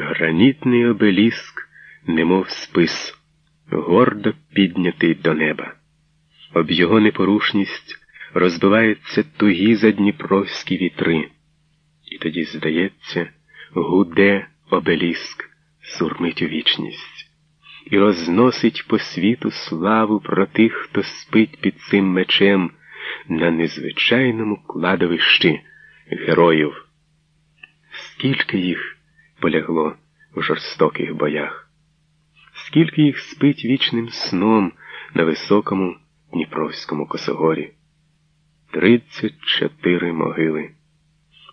Гранітний обеліск, немов спис, гордо піднятий до неба. Об його непорушність розбиваються тугі задніпровські вітри, і тоді, здається, гуде обеліск, сурмить у вічність, і розносить по світу славу про тих, хто спить під цим мечем на незвичайному кладовищі героїв. Скільки їх полягло в жорстоких боях, скільки їх спить вічним сном на високому Дніпровському косогорі. Тридцять чотири могили,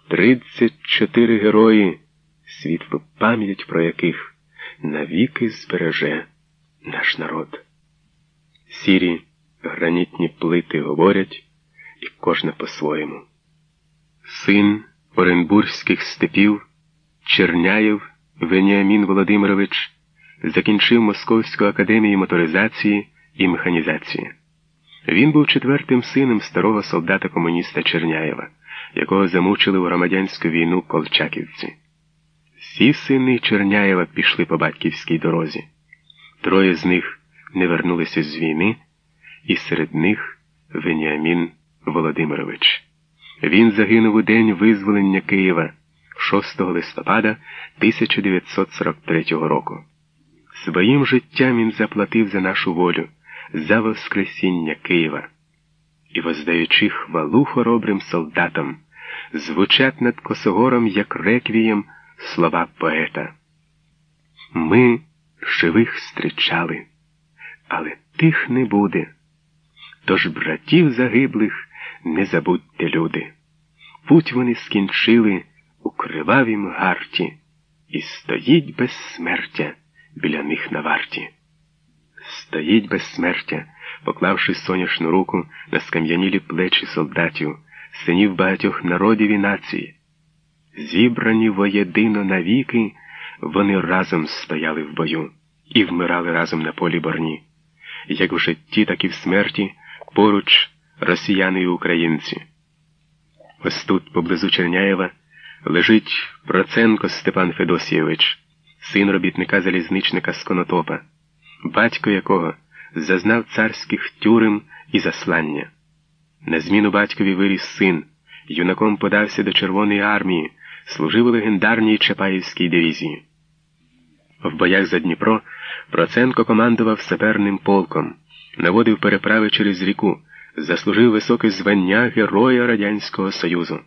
тридцять чотири герої, світлу пам'ять про яких навіки збереже наш народ. Сірі гранітні плити говорять, і кожна по-своєму. Син Оренбурзьких степів, Черняєв Веніамін Володимирович, закінчив Московську академію моторизації і механізації. Він був четвертим сином старого солдата-комуніста Черняєва, якого замучили у громадянську війну колчаківці. Всі сини Черняєва пішли по батьківській дорозі. Троє з них не вернулися з війни, і серед них Веніамін Володимирович. Він загинув у день визволення Києва 6 листопада 1943 року. Своїм життям він заплатив за нашу волю, за Воскресіння Києва і, воздаючи хвалу хоробрим солдатам, звучать над Косогором як реквієм слова поета. Ми живих зустрічали, але тих не буде. Тож братів загиблих не забудьте, люди. Путь вони скінчили у кривавім гарті, і стоїть безсмертя біля них на варті. Стоїть безсмертя, поклавши соняшну руку на скам'янілі плечі солдатів, синів багатьох народів і націй. Зібрані воєдино навіки, вони разом стояли в бою і вмирали разом на полі борні, як в житті, так і в смерті, поруч росіяни і українці. Ось тут, поблизу Черняєва, лежить Проценко Степан Федосійович, син робітника залізничника з Конотопа, батько якого зазнав царських тюрем і заслання. На зміну батькові виріс син, юнаком подався до Червоної армії, служив у легендарній Чапаївській дивізії. В боях за Дніпро Проценко командував саперним полком, наводив переправи через ріку заслужив високе звання Героя Радянського Союзу.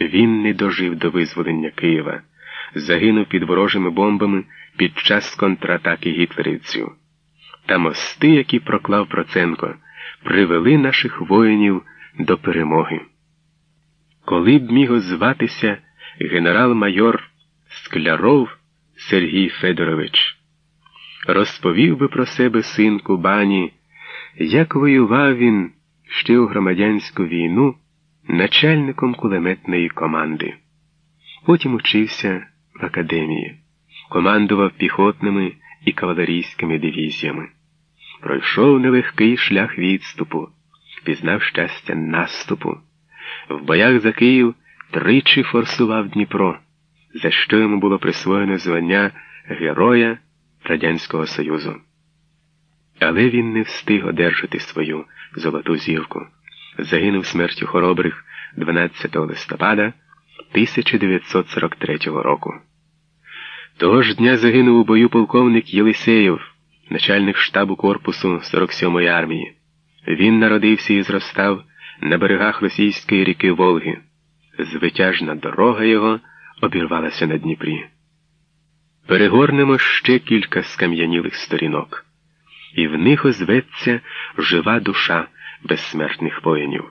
Він не дожив до визволення Києва, загинув під ворожими бомбами під час контратаки гітлерівців. Та мости, які проклав Проценко, привели наших воїнів до перемоги. Коли б міг озватися генерал-майор Скляров Сергій Федорович, розповів би про себе син Кубані, як воював він ще у громадянську війну начальником кулеметної команди. Потім учився в академії, командував піхотними і кавалерійськими дивізіями. Пройшов нелегкий шлях відступу, пізнав щастя наступу. В боях за Київ тричі форсував Дніпро, за що йому було присвоєно звання Героя Радянського Союзу. Але він не встиг одержати свою золоту зірку. Загинув смертю хоробрих 12 листопада 1943 року. Того ж дня загинув у бою полковник Єлисеєв, начальник штабу корпусу 47-ї армії. Він народився і зростав на берегах російської ріки Волги. Звитяжна дорога його обірвалася на Дніпрі. Перегорнемо ще кілька скам'янілих сторінок і в них озветься жива душа безсмертних воїнів.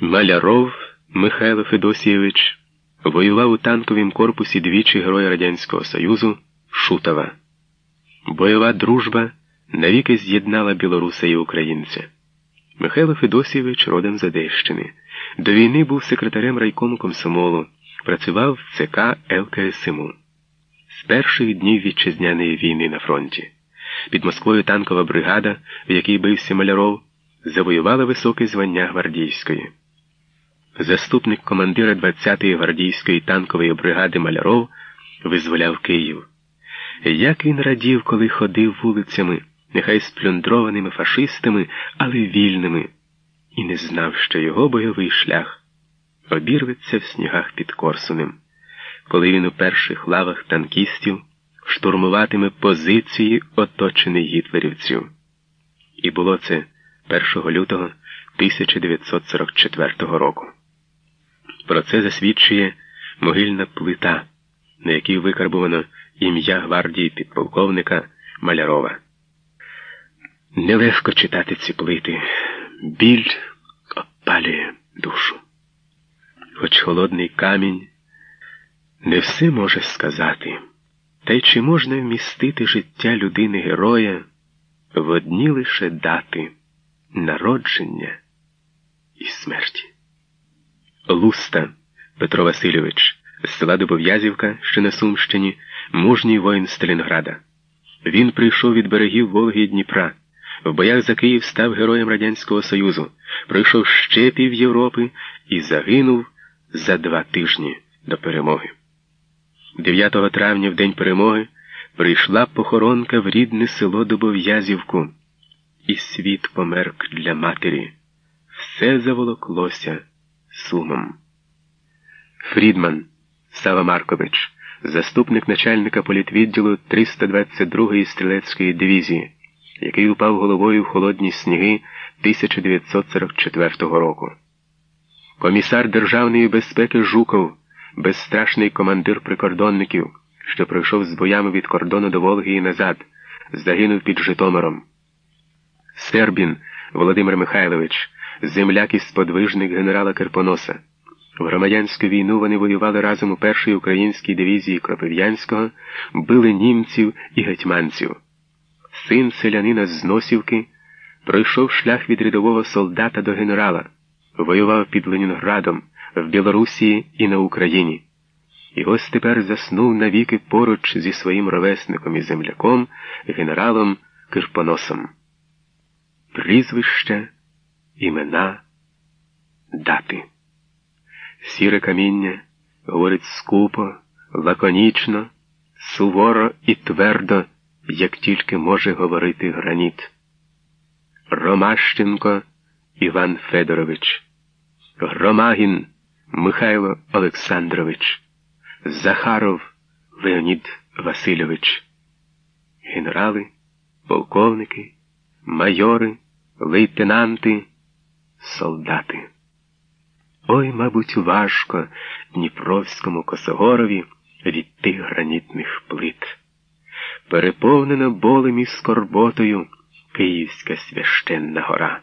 Маляров Михайло Федосійович воював у танковім корпусі двічі Героя Радянського Союзу Шутова. Бойова дружба навіки з'єднала білоруса і українця. Михайло Федосійович родом з Одещини. До війни був секретарем райкому комсомолу, працював в ЦК ЛКСМУ. З перших днів вітчизняної війни на фронті. Під Москвою танкова бригада, в якій бився маляров, завоювала високе звання гвардійської. Заступник командира 20-ї гвардійської танкової бригади Маляров визволяв Київ. Як він радів, коли ходив вулицями, нехай сплюндрованими фашистами, але вільними, і не знав, що його бойовий шлях обірветься в снігах під Корсунем, коли він у перших лавах танкістів штурмуватиме позиції, оточених гітлерівців. І було це 1 лютого 1944 року. Про це засвідчує могильна плита, на якій викарбувано ім'я гвардії підполковника Малярова. Нелегко читати ці плити, біль опалює душу. Хоч холодний камінь не все може сказати, та й чи можна вмістити життя людини героя в одні лише дати народження і смерті. Луста Петро Васильович села Дубов'язівка, що на Сумщині, мужній воїн Сталінграда. Він прийшов від берегів Волги і Дніпра. В боях за Київ став героєм Радянського Союзу, пройшов ще пів Європи і загинув за два тижні до перемоги. 9 травня, в день перемоги, прийшла похоронка в рідне село Дубов'язівку, і світ померк для матері. Все заволоклося сумом. Фрідман Сава Маркович, заступник начальника політвідділу 322-ї стрілецької дивізії, який упав головою в холодні сніги 1944 року. Комісар Державної безпеки Жуков, безстрашний командир прикордонників, що пройшов з боями від кордону до Волги і назад, загинув під Житомиром. Сербін Володимир Михайлович, земляк і сподвижник генерала Керпоноса. В громадянську війну вони воювали разом у першій українській дивізії Кропив'янського, били німців і гетьманців. Син селянина з Носівки пройшов шлях від рядового солдата до генерала, воював під Ленінградом, в Білорусі і на Україні. І ось тепер заснув навіки поруч зі своїм ровесником і земляком, генералом Кирпоносом. Прізвища, імена, дати. Сіре каміння говорить скупо, лаконічно, суворо і твердо, як тільки може говорити граніт. Ромащенко Іван Федорович, Громагін Михайло Олександрович, Захаров Леонід Васильович, генерали, полковники, майори, лейтенанти, солдати. Ой, мабуть, важко Дніпровському Косогорові від тих гранітних плит. Переповнена болем і скорботою Київська священна гора.